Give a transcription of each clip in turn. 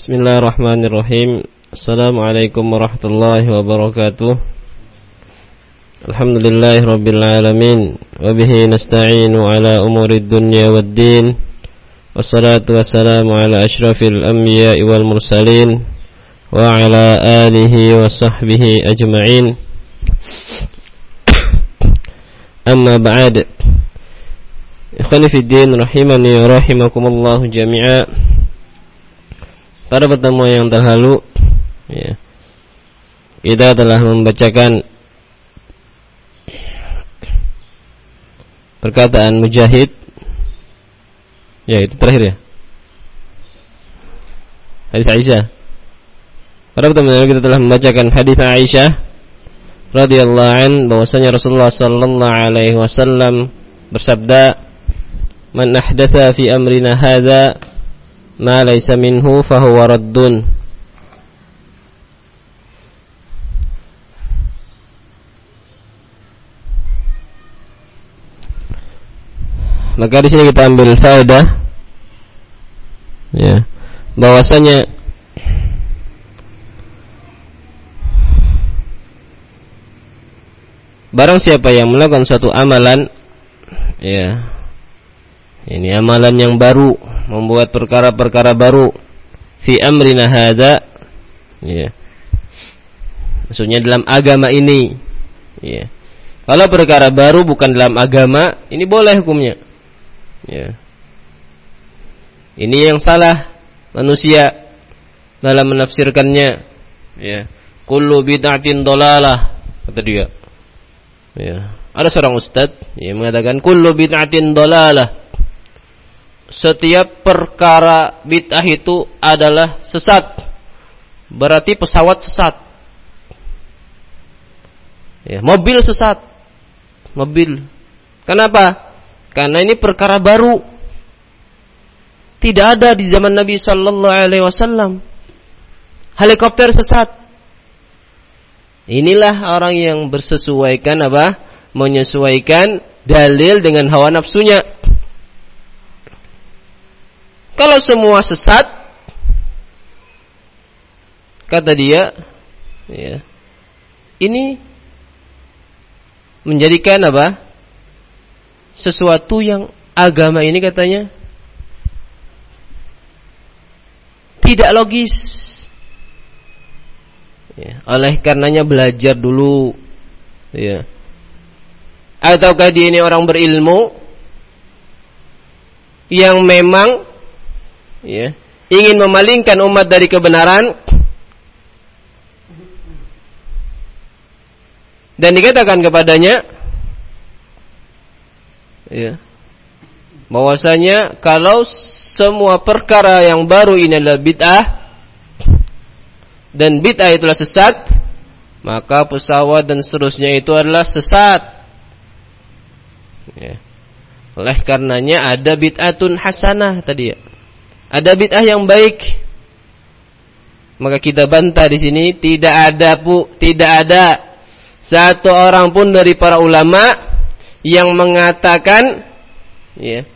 Bismillahirrahmanirrahim. Assalamualaikum warahmatullahi wabarakatuh. Alhamdulillahi rabbil alamin wa bihi nasta'inu ala umuri dunya waddin. Wassalatu wassalamu ala asyrafil anbiya'i wal mursalin wa ala alihi wa sahbihi ajma'in. Amma ba'd. Ikhwani din rahimani wa rahimakumullah jami'a. Pada pertemuan yang terlalu ya, kita telah membacakan perkataan Mujahid. Ya itu terakhir ya. Hadis Aisyah. Pada pertemuan kita telah membacakan hadis Aisyah radhiyallahu an bahwasanya Rasulullah sallallahu alaihi wasallam bersabda Man ahdatha fi amrina hadha ma laysa minhu fahuwa raddun. Maka di sini kita ambil faedah ya bahwasanya barang siapa yang melakukan suatu amalan ya ini amalan yang baru, membuat perkara-perkara baru fi amrina hadza. Ya. Maksudnya dalam agama ini. Ya. Kalau perkara baru bukan dalam agama, ini boleh hukumnya. Ya. Ini yang salah manusia dalam menafsirkannya. Ya. Kullu bid'atin dolalah kata dia. Ya. Ada seorang ustaz yang mengatakan kullu bid'atin dolalah setiap perkara bid'ah itu adalah sesat. Berarti pesawat sesat. Ya, mobil sesat. Mobil. Kenapa? Karena ini perkara baru. Tidak ada di zaman Nabi sallallahu alaihi wasallam. Helikopter sesat. Inilah orang yang bersesuaikan apa? Menyesuaikan dalil dengan hawa nafsunya. Kalau semua sesat, kata dia, ya, ini menjadikan apa? Sesuatu yang agama ini katanya tidak logis. Ya, oleh karenanya belajar dulu, ya. Ataukah dia ini orang berilmu yang memang ya, ingin memalingkan umat dari kebenaran. Dan dikatakan kepadanya ya, bahwasanya kalau semua perkara yang baru ini adalah bid'ah dan bid'ah itulah sesat maka pesawat dan seterusnya itu adalah sesat. Ya. oleh karenanya ada bid'atun hasanah tadi ya ada bid'ah yang baik. Maka kita bantah di sini tidak ada pu, tidak ada satu orang pun dari para ulama yang mengatakan ya,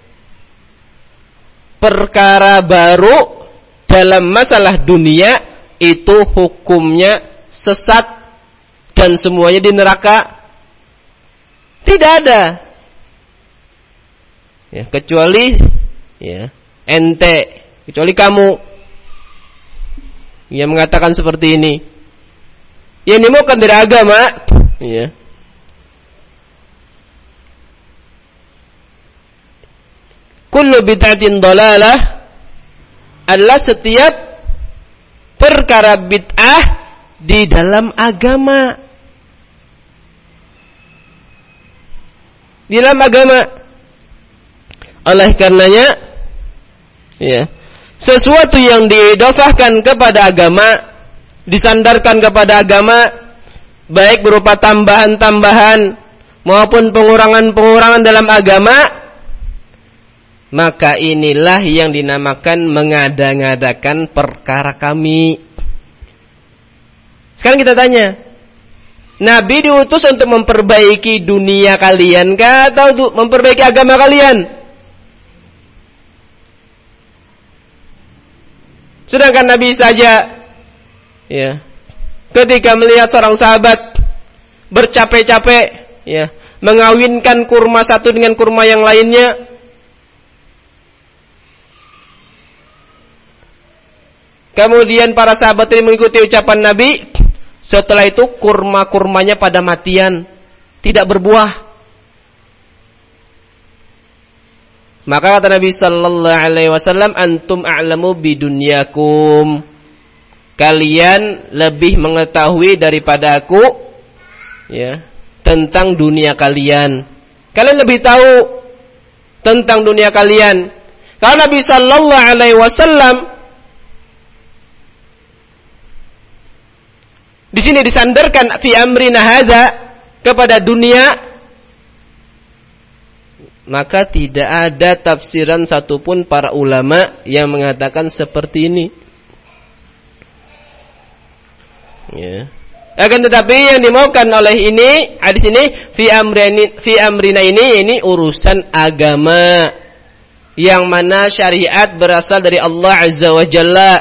perkara baru dalam masalah dunia itu hukumnya sesat dan semuanya di neraka. Tidak ada. Ya, kecuali ya, ente kecuali kamu yang mengatakan seperti ini. Yang dimaukan dari agama, ya. Kullu bid'atin dalalah adalah setiap perkara bid'ah di dalam agama. Di dalam agama. Oleh karenanya, ya, sesuatu yang diidofahkan kepada agama, disandarkan kepada agama, baik berupa tambahan-tambahan maupun pengurangan-pengurangan dalam agama, maka inilah yang dinamakan mengada-ngadakan perkara kami. Sekarang kita tanya, Nabi diutus untuk memperbaiki dunia kalian kah untuk memperbaiki agama kalian? Sedangkan Nabi saja ya ketika melihat seorang sahabat bercapek-capek ya mengawinkan kurma satu dengan kurma yang lainnya Kemudian para sahabat ini mengikuti ucapan Nabi. Setelah itu kurma-kurmanya pada matian. Tidak berbuah. Maka kata Nabi sallallahu alaihi wasallam, "Antum a'lamu bidunyakum." Kalian lebih mengetahui daripada aku ya, tentang dunia kalian. Kalian lebih tahu tentang dunia kalian. Karena Nabi sallallahu alaihi wasallam di sini disandarkan fi amrina hadza kepada dunia maka tidak ada tafsiran satupun para ulama yang mengatakan seperti ini. Ya. Akan tetapi yang dimaukan oleh ini hadis ini fi amrini fi amrina ini ini urusan agama yang mana syariat berasal dari Allah Azza wa Jalla.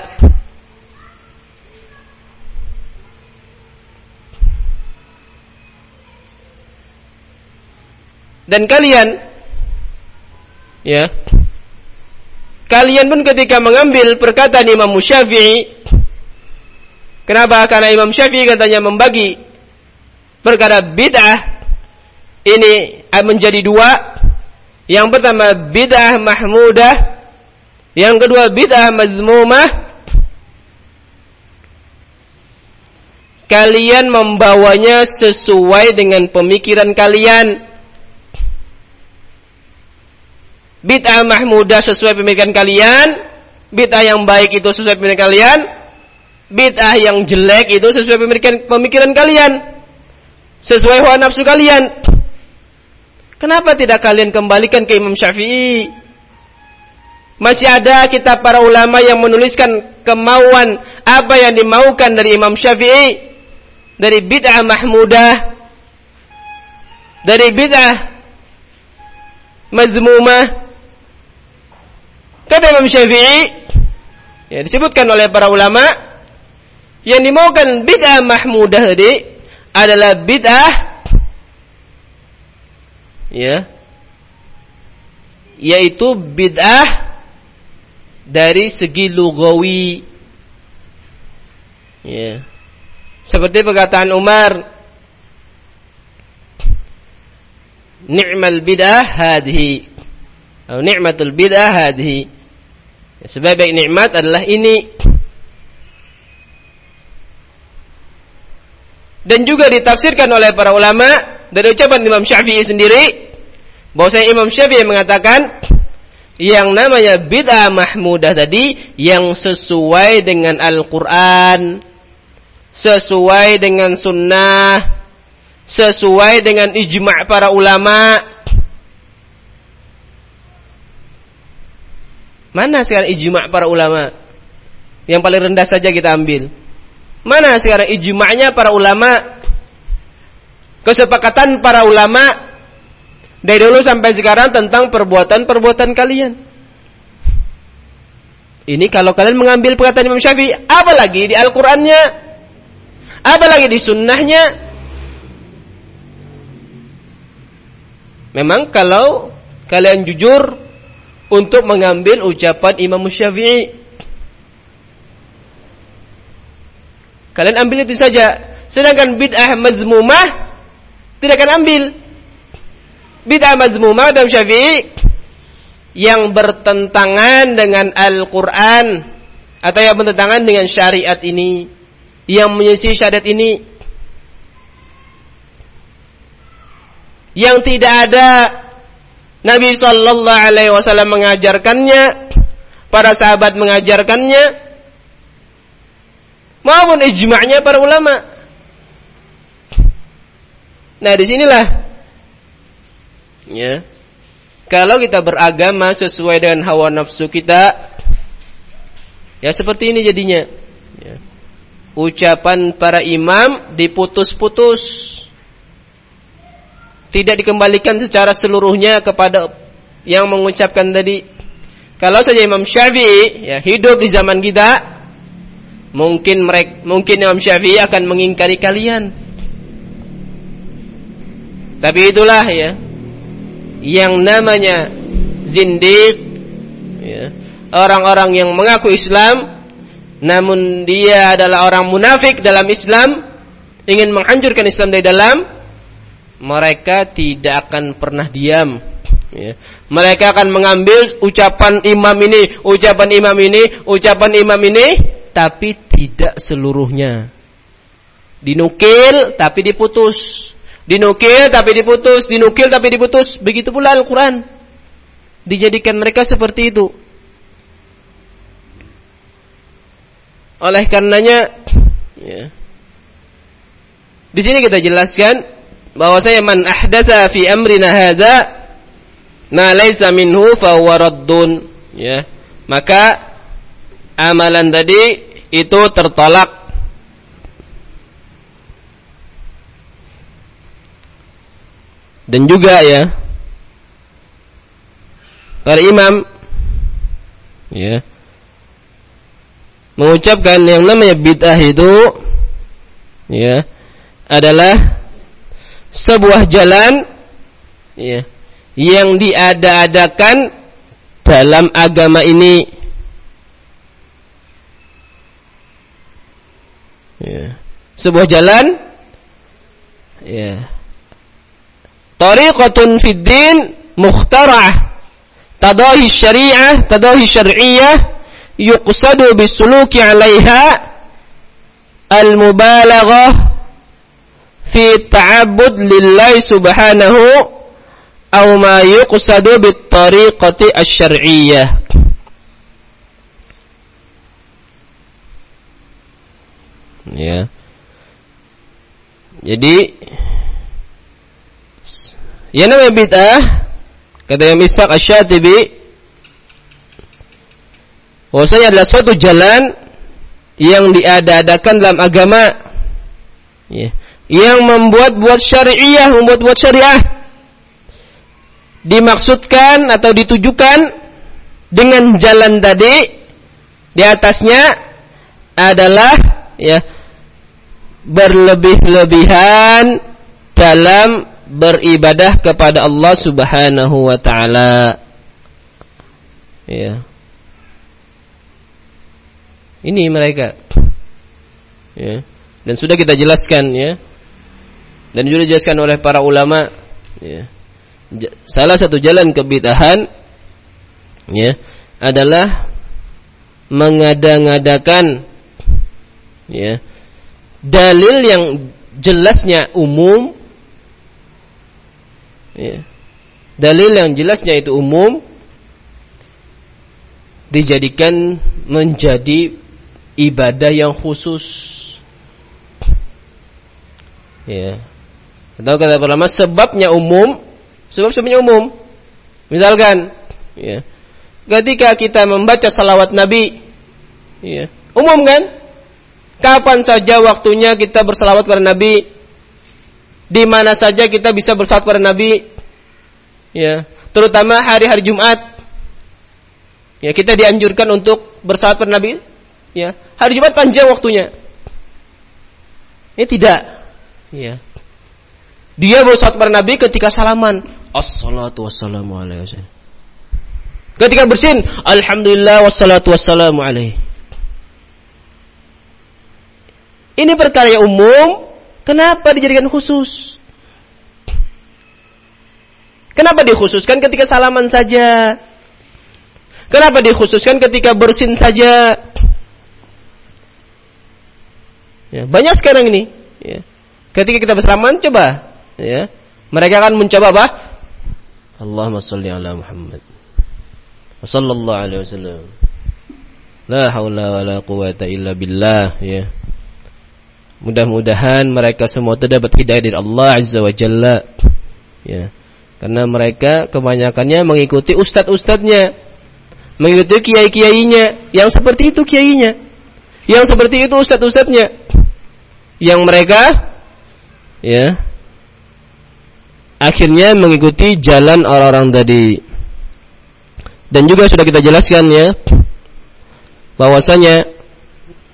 Dan kalian ya. Kalian pun ketika mengambil perkataan Imam Syafi'i kenapa? Karena Imam Syafi'i katanya membagi perkara bid'ah ini menjadi dua. Yang pertama bid'ah mahmudah. Yang kedua bid'ah mazmumah. Kalian membawanya sesuai dengan pemikiran kalian Bid'ah mahmudah sesuai pemikiran kalian, bid'ah yang baik itu sesuai pemikiran kalian, bid'ah yang jelek itu sesuai pemikiran, pemikiran kalian, sesuai hawa nafsu kalian. Kenapa tidak kalian kembalikan ke Imam Syafi'i? Masih ada kitab para ulama yang menuliskan kemauan apa yang dimaukan dari Imam Syafi'i. Dari bid'ah mahmudah. Dari bid'ah mazmumah Kata Imam Syafi'i, ya disebutkan oleh para ulama, yang dimaukan bid'ah mahmudah tadi adalah bid'ah ya yaitu bid'ah dari segi lugawi. Ya. Seperti perkataan Umar ni'mal bid'ah hadhi atau ni'matul bid'ah hadhi Sebaik-baik nikmat adalah ini. Dan juga ditafsirkan oleh para ulama dari ucapan Imam Syafi'i sendiri bahwasanya Imam Syafi'i mengatakan yang namanya bid'ah mahmudah tadi yang sesuai dengan Al-Qur'an, sesuai dengan sunnah, sesuai dengan ijma' para ulama, Mana sekarang ijma' para ulama? Yang paling rendah saja kita ambil. Mana sekarang ijma'nya para ulama? Kesepakatan para ulama dari dulu sampai sekarang tentang perbuatan-perbuatan kalian. Ini kalau kalian mengambil perkataan Imam Syafi'i, apalagi di Al-Qur'annya, apalagi di sunnahnya. Memang kalau kalian jujur untuk mengambil ucapan Imam Syafi'i. Kalian ambil itu saja. Sedangkan bid'ah mazmumah tidak akan ambil. Bid'ah mazmumah dalam Syafi'i yang bertentangan dengan Al-Quran atau yang bertentangan dengan syariat ini yang menyisi syariat ini yang tidak ada Nabi Shallallahu Alaihi Wasallam mengajarkannya, para sahabat mengajarkannya, maupun ijma'nya para ulama. Nah di sinilah, ya, kalau kita beragama sesuai dengan hawa nafsu kita, ya seperti ini jadinya. Ya. Ucapan para imam diputus-putus tidak dikembalikan secara seluruhnya kepada yang mengucapkan tadi. Kalau saja Imam Syafi'i ya hidup di zaman kita, Mungkin mereka, mungkin Imam Syafi'i akan mengingkari kalian. Tapi itulah ya, yang namanya zindiq, ya, orang-orang yang mengaku Islam, namun dia adalah orang munafik dalam Islam, ingin menghancurkan Islam dari dalam, mereka tidak akan pernah diam. Ya. Mereka akan mengambil ucapan imam ini, ucapan imam ini, ucapan imam ini, tapi tidak seluruhnya. Dinukil tapi diputus. Dinukil tapi diputus, dinukil tapi diputus. Begitu pula Al-Quran. Dijadikan mereka seperti itu. Oleh karenanya, ya. di sini kita jelaskan bahwa saya man ahdatha fi amrina hadza ma laysa minhu fa raddun ya maka amalan tadi itu tertolak. Dan juga ya para imam ya mengucapkan yang namanya bid'ah itu ya adalah sebuah jalan ya yang diada-adakan dalam agama ini. Ya. sebuah jalan ya tariqatun fid din mukhtara'ah tadahi syariah tadahi syar'iyyah yuqsadu bisuluki 'alaiha al-mubalaghah fi ta'abbud lillahi subhanahu aw ma yuqsadu bit tariqati asy-syar'iyyah ya. Jadi yang namanya bid'ah kata yang Misak Asy-Syatibi bahwasanya adalah suatu jalan yang diada-adakan dalam agama. Ya, yang membuat buat syariah membuat buat syariah dimaksudkan atau ditujukan dengan jalan tadi di atasnya adalah ya berlebih-lebihan dalam beribadah kepada Allah Subhanahu wa taala. Ya. Ini mereka. Ya. Dan sudah kita jelaskan ya. Dan juga dijelaskan oleh para ulama ya. Salah satu jalan kebid'ahan ya adalah mengada-ngadakan ya dalil yang jelasnya umum ya, dalil yang jelasnya itu umum dijadikan menjadi ibadah yang khusus ya atau kata pertama sebabnya umum sebab sebabnya umum misalkan ya ketika kita membaca salawat nabi ya umum kan Kapan saja waktunya kita bersalawat kepada Nabi? Di mana saja kita bisa bersalawat kepada Nabi? Ya, terutama hari-hari Jumat. Ya, kita dianjurkan untuk bersalawat kepada Nabi. Ya, hari Jumat panjang waktunya. Ini tidak. Ya. Dia bersalawat kepada Nabi ketika salaman. Assalatu wassalamu alaihi Ketika bersin, Alhamdulillah wassalatu wassalamu alaihi. Ini perkara yang umum, kenapa dijadikan khusus? Kenapa dikhususkan ketika salaman saja? Kenapa dikhususkan ketika bersin saja? Ya, banyak sekarang ini. Ya. Ketika kita bersalaman, coba. Ya. Mereka akan mencoba apa? Allahumma salli ala Muhammad. Wa sallallahu alaihi wasallam. La haula wa la quwata illa billah. Ya. Mudah-mudahan mereka semua terdapat hidayah dari Allah Azza wa Jalla. Ya. Karena mereka kebanyakannya mengikuti ustadz-ustadznya. Mengikuti kiai-kiainya. Yang seperti itu kiainya. Yang seperti itu ustadz-ustadznya. Yang mereka ya akhirnya mengikuti jalan orang-orang tadi. Dan juga sudah kita jelaskan ya bahwasanya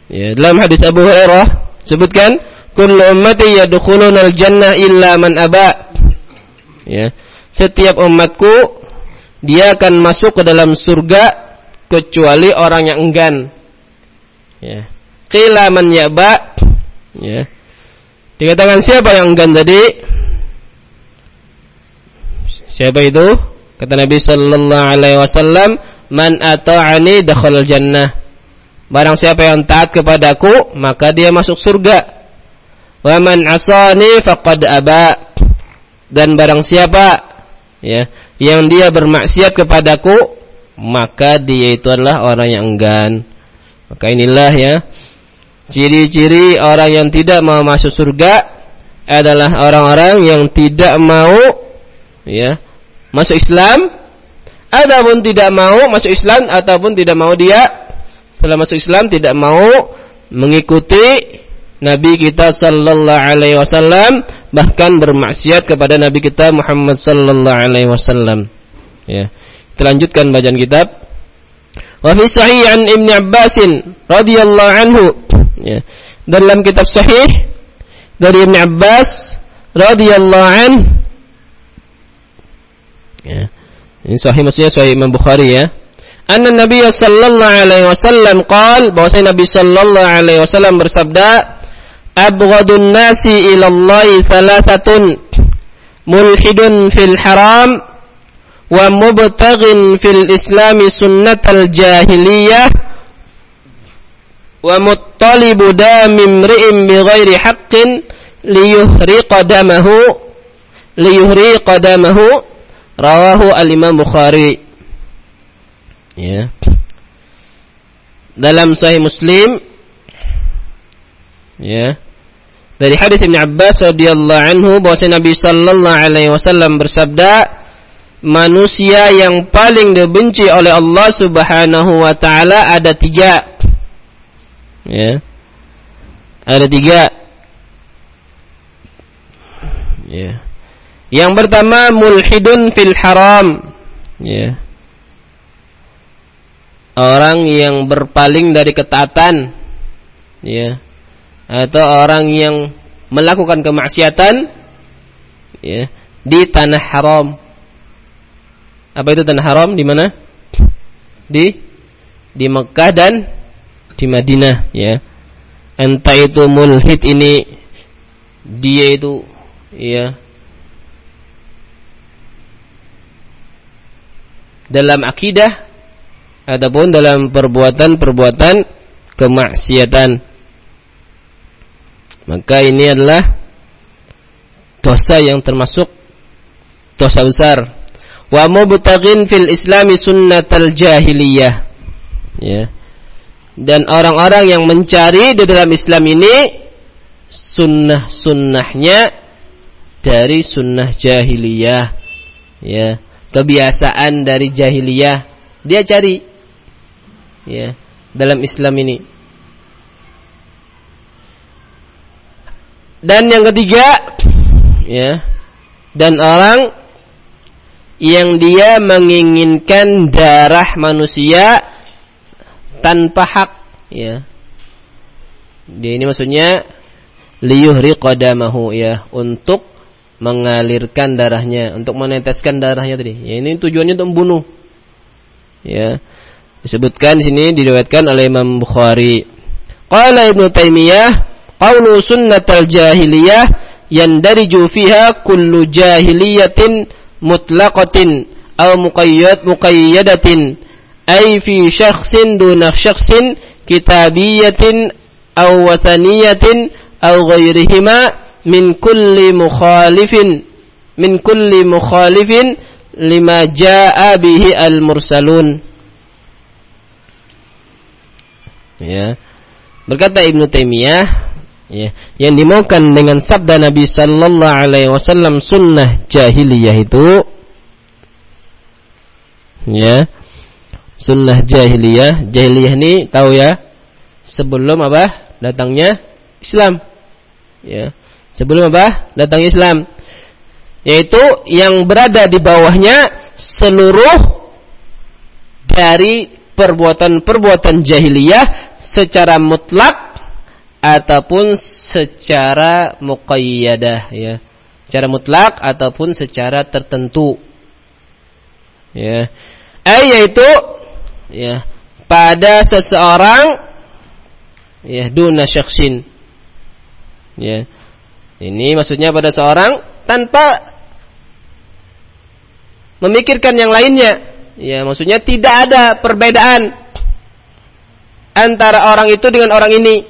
Ya, dalam hadis Abu Hurairah sebutkan kullu ummati yadkhuluna al-jannah illa man aba. Ya. Setiap umatku dia akan masuk ke dalam surga kecuali orang yang enggan. Ya. Qila man yaba. Ya. Dikatakan siapa yang enggan tadi? Siapa itu? Kata Nabi sallallahu alaihi wasallam, "Man ata'ani dakhala jannah." Barang siapa yang taat kepadaku, maka dia masuk surga. Wa man asani faqad aba. Dan barang siapa ya yang dia bermaksiat kepadaku, maka dia itu adalah orang yang enggan. Maka inilah ya ciri-ciri orang yang tidak mau masuk surga adalah orang-orang yang tidak mau ya masuk Islam ataupun tidak mau masuk Islam ataupun tidak mau dia setelah masuk Islam tidak mau mengikuti Nabi kita sallallahu alaihi wasallam bahkan bermaksiat kepada Nabi kita Muhammad sallallahu alaihi wasallam. Ya. Kita lanjutkan bacaan kitab. Wa fi sahih an Ibnu Abbas radhiyallahu anhu. Ya. Dalam kitab sahih dari Ibnu Abbas radhiyallahu an Ya. Ini sahih maksudnya sahih Imam Bukhari ya anna Nabi sallallahu alaihi wasallam qaal bahwasanya Nabi sallallahu alaihi wasallam bersabda abghadun nasi ila Allah thalathatun mulhidun fil haram wa mubtaghin fil islami sunnatal jahiliyah wa muttalibu damim ri'im bighairi haqqin liyuhriqa damahu liyuhriqa damahu rawahu al-imam Bukhari. Ya. Dalam sahih Muslim. Ya. Dari hadis Ibn Abbas radhiyallahu anhu bahwa Nabi sallallahu alaihi wasallam bersabda manusia yang paling dibenci oleh Allah Subhanahu wa taala ada tiga. Ya. Ada tiga. Ya yang pertama mulhidun fil haram. Ya. Orang yang berpaling dari ketaatan. Ya. Atau orang yang melakukan kemaksiatan. Ya. Di tanah haram. Apa itu tanah haram? Di mana? Di di Mekah dan di Madinah ya. Entah itu mulhid ini dia itu ya dalam akidah ataupun dalam perbuatan-perbuatan kemaksiatan. Maka ini adalah dosa yang termasuk dosa besar. Wa mubtaghin fil islami sunnatal jahiliyah. Ya. Dan orang-orang yang mencari di dalam Islam ini sunnah-sunnahnya dari sunnah jahiliyah. Ya, kebiasaan dari jahiliyah. Dia cari ya dalam Islam ini. Dan yang ketiga ya dan orang yang dia menginginkan darah manusia tanpa hak ya. Dia ini maksudnya liyuhri qadamahu ya untuk mengalirkan darahnya, untuk meneteskan darahnya tadi. Ya, ini tujuannya untuk membunuh. Ya. Disebutkan di sini diriwayatkan oleh Imam Bukhari. Qala Ibnu Taimiyah, qawlu sunnatal jahiliyah yandariju fiha kullu jahiliyatin mutlaqatin aw muqayyad muqayyadatin ay fi syakhsin duna syakhsin kitabiyatin aw wathaniyatin aw ghairihima min kulli mukhalifin min kulli mukhalifin lima jaa bihi al-mursalun. Ya. Berkata Ibnu Taimiyah ya yang dimaukan dengan sabda Nabi sallallahu alaihi wasallam sunnah jahiliyah itu ya sunnah jahiliyah jahiliyah ini tahu ya sebelum apa? Datangnya Islam. Ya sebelum apa datangnya Islam yaitu yang berada di bawahnya seluruh dari perbuatan-perbuatan jahiliyah secara mutlak ataupun secara muqayyadah ya. Secara mutlak ataupun secara tertentu. Ya. Eh yaitu ya pada seseorang ya duna syakhsin. Ya. Ini maksudnya pada seorang tanpa memikirkan yang lainnya. Ya, maksudnya tidak ada perbedaan antara orang itu dengan orang ini.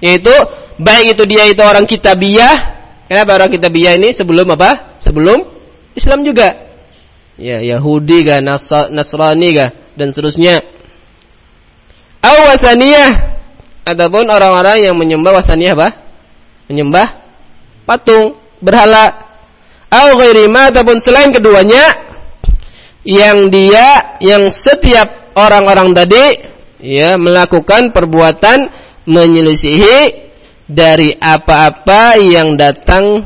Yaitu baik itu dia itu orang kitabiah. Kenapa orang kitabiah ini sebelum apa? Sebelum Islam juga. Ya, Yahudi kah, Nasrani kah dan seterusnya. Awasaniyah ataupun orang-orang yang menyembah wasaniyah apa? Menyembah patung, berhala. Au ghairi ataupun selain keduanya yang dia yang setiap orang-orang tadi ya melakukan perbuatan menyelisihi dari apa-apa yang datang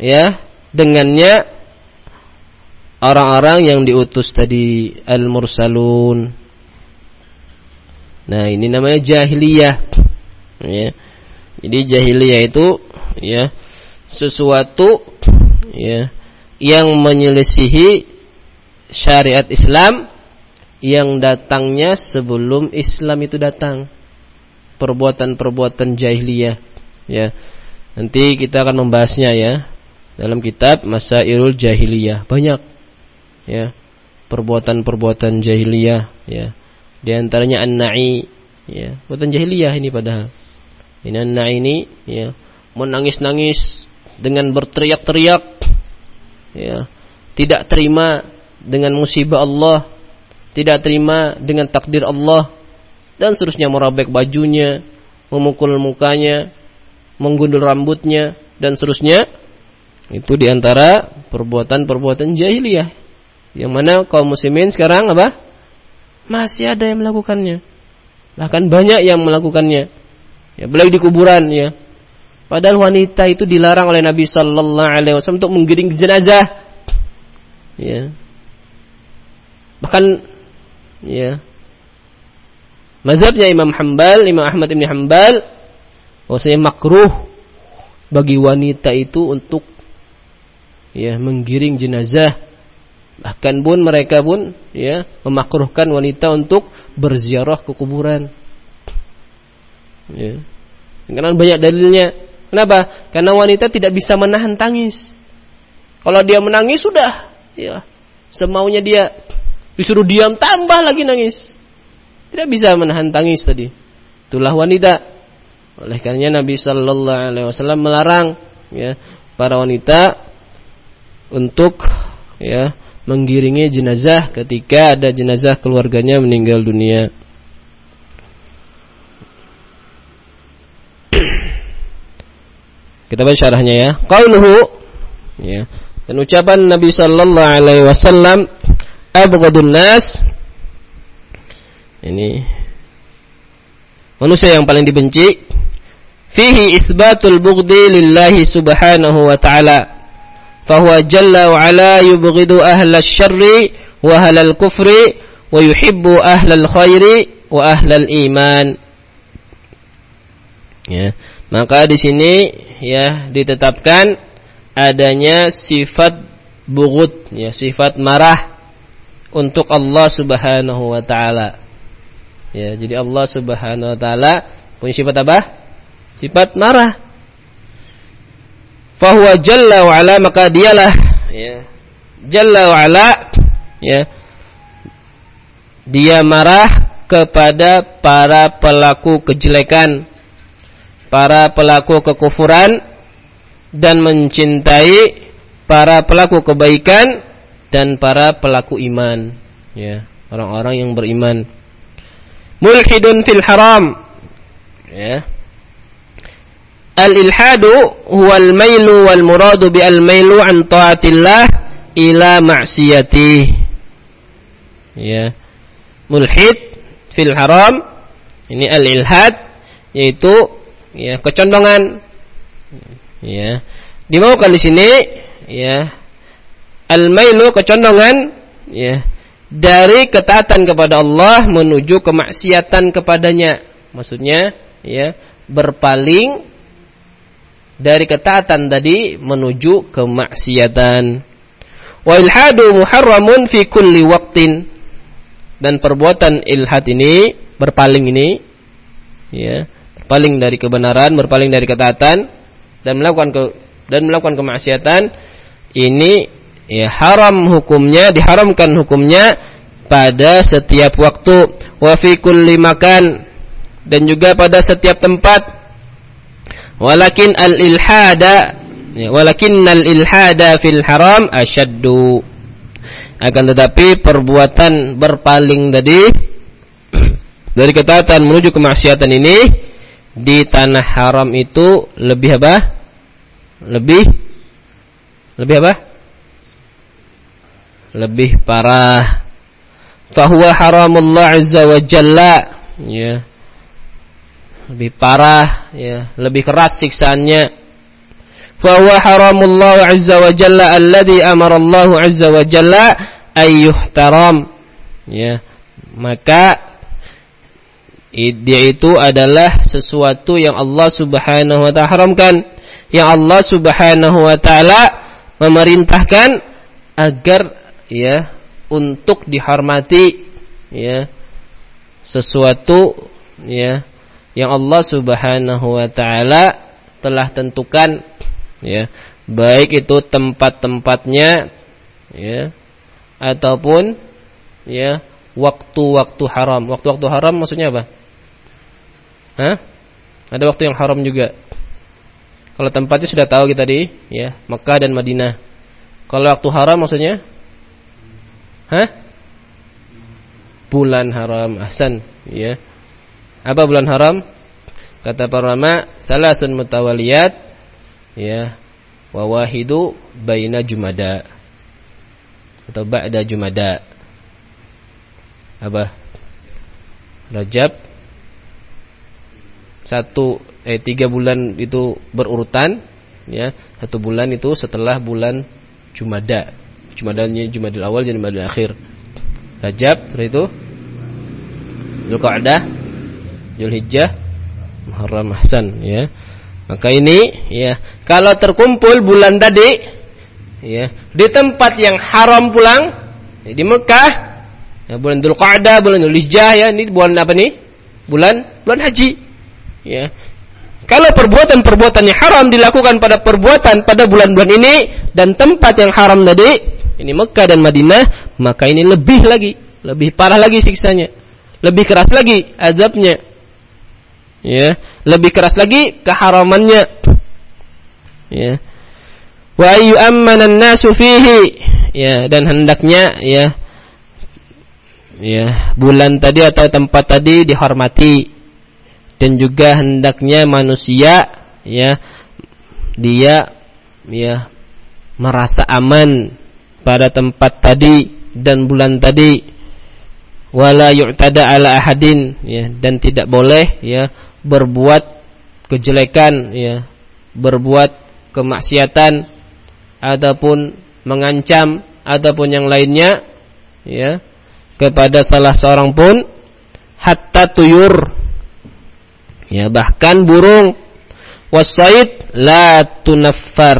ya dengannya orang-orang yang diutus tadi al-mursalun. Nah, ini namanya jahiliyah. Ya. Jadi jahiliyah itu ya sesuatu ya yang menyelisihi syariat Islam yang datangnya sebelum Islam itu datang. Perbuatan-perbuatan jahiliyah. Ya. Nanti kita akan membahasnya ya dalam kitab Masailul Jahiliyah. Banyak ya perbuatan-perbuatan jahiliyah ya. Di antaranya an-na'i ya. Perbuatan jahiliyah ini padahal. Ini an-na'i ini ya menangis-nangis dengan berteriak-teriak ya. Tidak terima dengan musibah Allah tidak terima dengan takdir Allah dan seterusnya merobek bajunya, memukul mukanya, menggundul rambutnya dan seterusnya. Itu di antara perbuatan-perbuatan jahiliyah yang mana kaum muslimin sekarang apa? Masih ada yang melakukannya. Bahkan banyak yang melakukannya. Ya, beliau di kuburan ya. Padahal wanita itu dilarang oleh Nabi sallallahu alaihi wasallam untuk menggiring jenazah. Ya. Bahkan ya mazhabnya Imam Hambal Imam Ahmad bin Hambal bahwasanya makruh bagi wanita itu untuk ya menggiring jenazah bahkan pun mereka pun ya memakruhkan wanita untuk berziarah ke kuburan ya karena banyak dalilnya kenapa karena wanita tidak bisa menahan tangis kalau dia menangis sudah ya semaunya dia Disuruh diam tambah lagi nangis. Tidak bisa menahan tangis tadi. Itulah wanita. Oleh karenanya Nabi Shallallahu Alaihi Wasallam melarang ya para wanita untuk ya menggiringi jenazah ketika ada jenazah keluarganya meninggal dunia. Kita baca syarahnya ya. Qauluhu ya. Dan ucapan Nabi sallallahu alaihi wasallam abghadun nas ini manusia yang paling dibenci fihi isbatul bughdi lillahi subhanahu wa ta'ala fahuwa jalla wa ala yubghidu ahla syarri wa ahla kufri wa yuhibbu ahla khairi wa ahla iman ya maka di sini ya ditetapkan adanya sifat bugut ya sifat marah untuk Allah Subhanahu wa taala. Ya, jadi Allah Subhanahu wa taala punya sifat apa? Sifat marah. Fahuwa jalla wa ala maka dialah ya. Jalla wa ala ya. Dia marah kepada para pelaku kejelekan, para pelaku kekufuran dan mencintai para pelaku kebaikan dan para pelaku iman. Ya orang-orang yang beriman. Mulhidun fil haram. Ya. Al ilhadu huwa al mailu wal muradu bi al mailu an taatillah ila ma'siyati ya. Mulhid fil haram. Ini al ilhad yaitu ya kecondongan ya dimaukan di sini ya al-mailu kecondongan ya dari ketaatan kepada Allah menuju kemaksiatan kepadanya. Maksudnya ya, berpaling dari ketaatan tadi menuju kemaksiatan. Wa ilhadu muharramun fi kulli waqtin. Dan perbuatan ilhad ini, berpaling ini ya, berpaling dari kebenaran, berpaling dari ketaatan dan melakukan ke, dan melakukan kemaksiatan ini ya haram hukumnya, diharamkan hukumnya pada setiap waktu wa fi kulli makan dan juga pada setiap tempat Walakin al-ilhada ya, walakin al-ilhada fil haram asyaddu. Akan tetapi perbuatan berpaling tadi dari ketaatan menuju kemaksiatan ini di tanah haram itu lebih apa? Lebih lebih apa? Lebih parah. Fahuwa haramullah azza wa jalla. Ya lebih parah ya lebih keras siksaannya fa huwa haramullah azza wa jalla alladhi amara Allah azza wa jalla ayyuhtaram ya maka dia itu adalah sesuatu yang Allah Subhanahu wa taala haramkan yang Allah Subhanahu wa taala memerintahkan agar ya untuk dihormati ya sesuatu ya yang Allah Subhanahu wa taala telah tentukan ya baik itu tempat-tempatnya ya ataupun ya waktu-waktu haram. Waktu-waktu haram maksudnya apa? Hah? Ada waktu yang haram juga. Kalau tempatnya sudah tahu kita di ya, Mekah dan Madinah. Kalau waktu haram maksudnya? Hah? Bulan haram. Ahsan, ya. Apa bulan haram? Kata para ulama, salasun mutawaliyat ya wa wahidu baina jumada atau ba'da jumada. Apa? Rajab satu eh tiga bulan itu berurutan ya satu bulan itu setelah bulan Jumada Jumadanya Jumadil awal jadi Jumadil akhir Rajab setelah itu Zulqa'dah Zulhijjah, Muharram Ahsan ya. Maka ini ya, kalau terkumpul bulan tadi ya, di tempat yang haram pulang ya, di Mekah ya, bulan Dzulqa'dah, bulan Dzulhijjah ya, ini bulan apa nih? Bulan bulan haji. Ya. Kalau perbuatan-perbuatan yang haram dilakukan pada perbuatan pada bulan-bulan ini dan tempat yang haram tadi, ini Mekah dan Madinah, maka ini lebih lagi, lebih parah lagi siksanya. Lebih keras lagi azabnya. Ya. Lebih keras lagi keharamannya. Ya. Wa ayyamana nasu fihi. Ya dan hendaknya ya ya bulan tadi atau tempat tadi dihormati dan juga hendaknya manusia ya dia ya merasa aman pada tempat tadi dan bulan tadi. Wala yu'tada ala ahadin ya dan tidak boleh ya berbuat kejelekan ya berbuat kemaksiatan ataupun mengancam ataupun yang lainnya ya kepada salah seorang pun hatta tuyur ya bahkan burung wasaid la tunaffar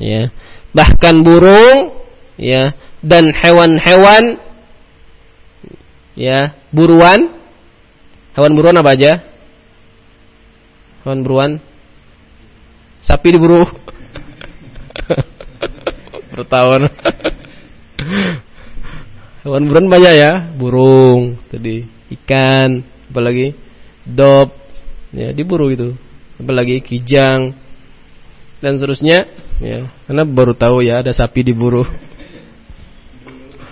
ya. Bahkan burung ya dan hewan-hewan ya buruan. Hewan buruan apa aja? Hewan buruan. Sapi diburu bertahun hewan buruan banyak ya. Burung tadi ikan apalagi? Dop ya diburu itu. Apalagi kijang dan seterusnya. Ya karena baru tahu ya ada sapi diburu.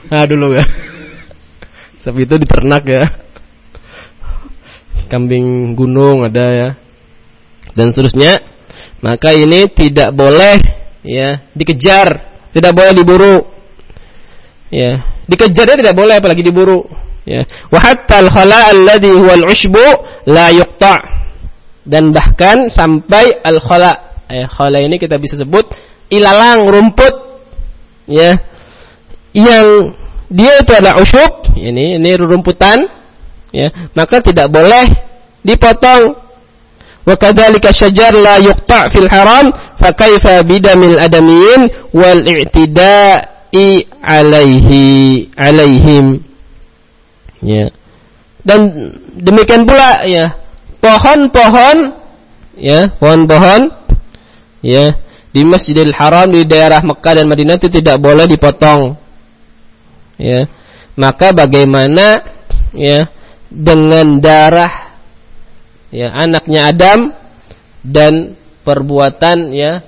Nah dulu ya. Sapi itu diternak ya. Kambing gunung ada ya. Dan seterusnya. Maka ini tidak boleh ya dikejar. Tidak boleh diburu. Ya dikejarnya tidak boleh apalagi diburu. Ya. Wa hatta al khala alladhi huwa al ushbu la yuqta dan bahkan sampai al khala eh, khala ini kita bisa sebut ilalang rumput ya yang dia itu adalah usyub, ini ini rerumputan, ya, maka tidak boleh dipotong. Wa kadzalika syajar la yuqta' fil haram, fa kaifa bidamil adamiyin wal i'tida'i alaihi alaihim. Ya. Dan demikian pula ya, pohon-pohon ya, pohon-pohon ya di Masjidil Haram di daerah Mekah dan Madinah itu tidak boleh dipotong ya maka bagaimana ya dengan darah ya anaknya Adam dan perbuatan ya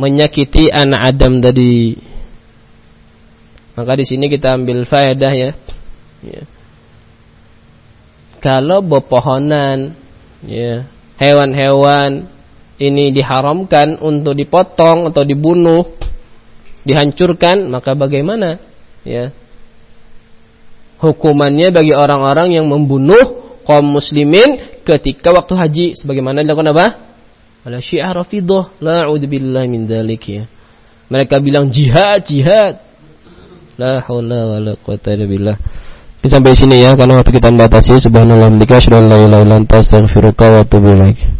menyakiti anak Adam tadi maka di sini kita ambil faedah ya, ya. Kalau bepohonan ya hewan-hewan ini diharamkan untuk dipotong atau dibunuh dihancurkan maka bagaimana ya hukumannya bagi orang-orang yang membunuh kaum muslimin ketika waktu haji sebagaimana dilakukan apa? Ala syiah rafidah la'udzubillah min dzalik ya. Mereka bilang jihad, jihad. La haula wala quwata illa billah. Sampai sini ya karena waktu kita membatasi subhanallah wa bihamdika asyhadu an la ilaha illa anta astaghfiruka wa atubu ilaik.